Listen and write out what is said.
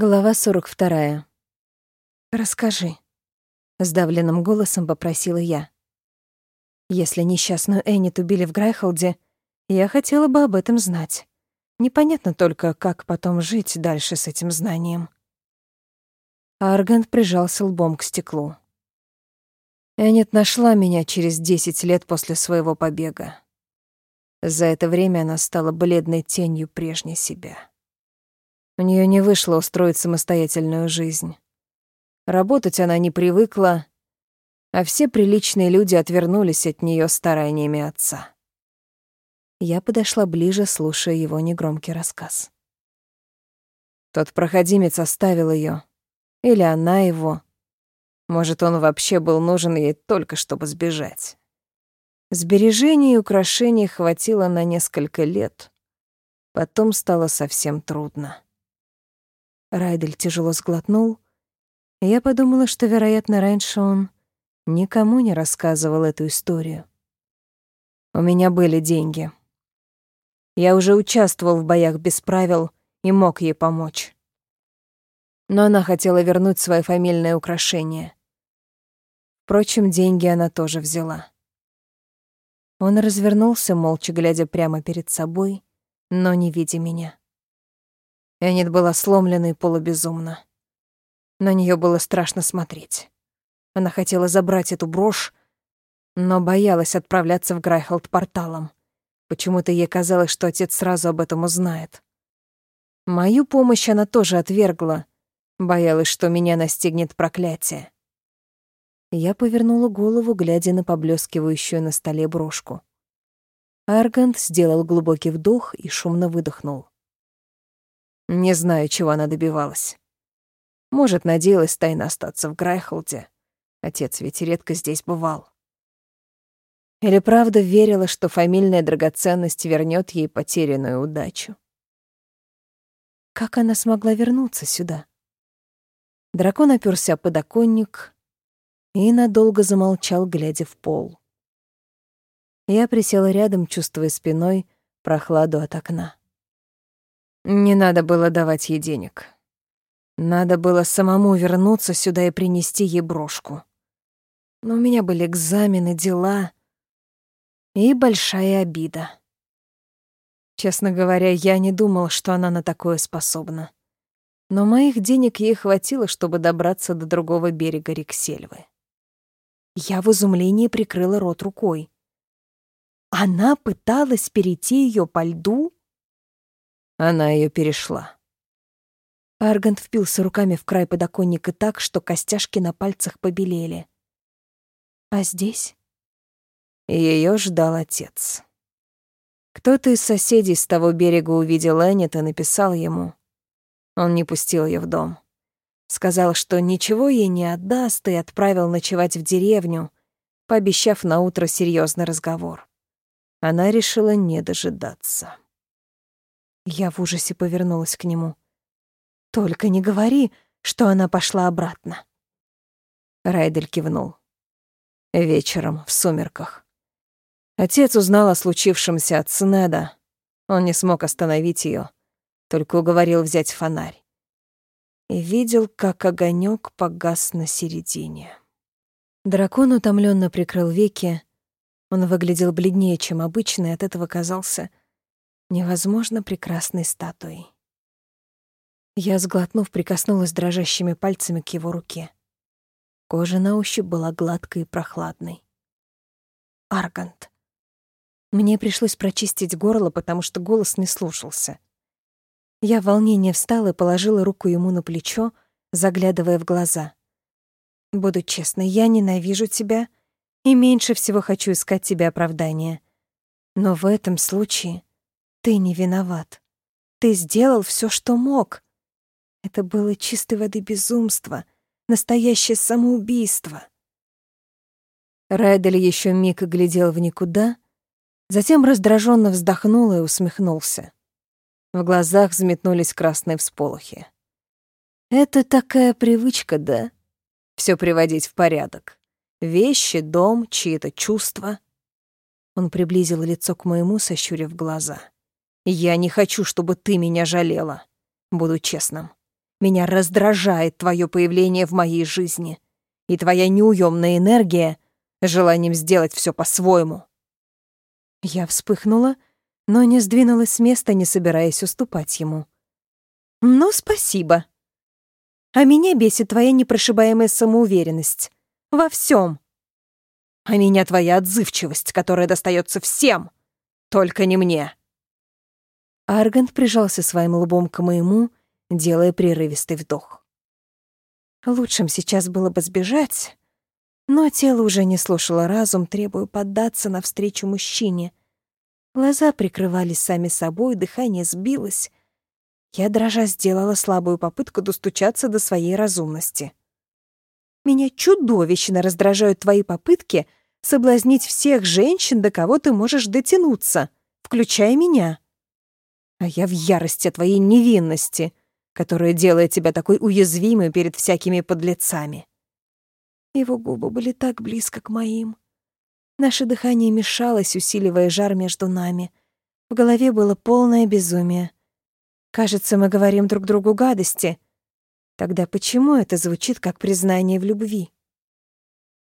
Глава 42. «Расскажи», — сдавленным голосом попросила я. «Если несчастную Эннет убили в Грайхолде, я хотела бы об этом знать. Непонятно только, как потом жить дальше с этим знанием». Аргант прижался лбом к стеклу. Эннет нашла меня через десять лет после своего побега. За это время она стала бледной тенью прежней себя. У нее не вышло устроить самостоятельную жизнь. Работать она не привыкла, а все приличные люди отвернулись от нее стараниями отца. Я подошла ближе, слушая его негромкий рассказ. Тот проходимец оставил ее, или она его. Может, он вообще был нужен ей только чтобы сбежать. Сбережений и украшений хватило на несколько лет. Потом стало совсем трудно. Райдель тяжело сглотнул. Я подумала, что, вероятно, раньше он никому не рассказывал эту историю. У меня были деньги. Я уже участвовал в боях без правил и мог ей помочь. Но она хотела вернуть свои фамильные украшения. Впрочем, деньги она тоже взяла. Он развернулся, молча глядя прямо перед собой, но не видя меня. Энит была сломлена и полубезумна. На нее было страшно смотреть. Она хотела забрать эту брошь, но боялась отправляться в Грайхолд порталом. Почему-то ей казалось, что отец сразу об этом узнает. Мою помощь она тоже отвергла, боялась, что меня настигнет проклятие. Я повернула голову, глядя на поблескивающую на столе брошку. Аргант сделал глубокий вдох и шумно выдохнул. Не знаю, чего она добивалась. Может, надеялась тайно остаться в Грайхолде. Отец ведь редко здесь бывал. Или правда верила, что фамильная драгоценность вернет ей потерянную удачу. Как она смогла вернуться сюда? Дракон оперся о подоконник и надолго замолчал, глядя в пол. Я присела рядом, чувствуя спиной прохладу от окна. Не надо было давать ей денег. Надо было самому вернуться сюда и принести ей брошку. Но у меня были экзамены, дела и большая обида. Честно говоря, я не думал, что она на такое способна. Но моих денег ей хватило, чтобы добраться до другого берега Рексельвы. Я в изумлении прикрыла рот рукой. Она пыталась перейти ее по льду? Она ее перешла. Аргант впился руками в край подоконника так, что костяшки на пальцах побелели. А здесь? Ее ждал отец. Кто-то из соседей с того берега увидел Эннет и написал ему. Он не пустил ее в дом. Сказал, что ничего ей не отдаст, и отправил ночевать в деревню, пообещав на утро серьезный разговор. Она решила не дожидаться. Я в ужасе повернулась к нему. «Только не говори, что она пошла обратно». Райдель кивнул. Вечером, в сумерках. Отец узнал о случившемся от Снеда. Он не смог остановить ее, только уговорил взять фонарь. И видел, как огонек погас на середине. Дракон утомленно прикрыл веки. Он выглядел бледнее, чем обычно, и от этого казался невозможно прекрасной статуей. Я, сглотнув, прикоснулась дрожащими пальцами к его руке. Кожа на ощупь была гладкой и прохладной. Аргант. Мне пришлось прочистить горло, потому что голос не слушался. Я в волнении встала и положила руку ему на плечо, заглядывая в глаза. «Буду честной, я ненавижу тебя и меньше всего хочу искать тебе оправдания. Но в этом случае ты не виноват. Ты сделал все, что мог. Это было чистой воды безумство, настоящее самоубийство. Райдель еще миг глядел в никуда, затем раздраженно вздохнул и усмехнулся. В глазах взметнулись красные всполохи. Это такая привычка, да? Все приводить в порядок. Вещи, дом, чьи-то чувства. Он приблизил лицо к моему, сощурив глаза. Я не хочу, чтобы ты меня жалела. Буду честным. Меня раздражает твое появление в моей жизни и твоя неуемная энергия желанием сделать все по-своему. Я вспыхнула, но не сдвинулась с места, не собираясь уступать ему. «Ну, спасибо. А меня бесит твоя непрошибаемая самоуверенность. Во всем. А меня твоя отзывчивость, которая достается всем, только не мне». Аргант прижался своим лбом к моему, делая прерывистый вдох. Лучшим сейчас было бы сбежать, но тело уже не слушало разум, требуя поддаться навстречу мужчине. Глаза прикрывались сами собой, дыхание сбилось. Я, дрожа, сделала слабую попытку достучаться до своей разумности. Меня чудовищно раздражают твои попытки соблазнить всех женщин, до кого ты можешь дотянуться, включая меня. А я в ярости твоей невинности, которая делает тебя такой уязвимой перед всякими подлецами. Его губы были так близко к моим. Наше дыхание мешалось, усиливая жар между нами. В голове было полное безумие. Кажется, мы говорим друг другу гадости. Тогда почему это звучит как признание в любви?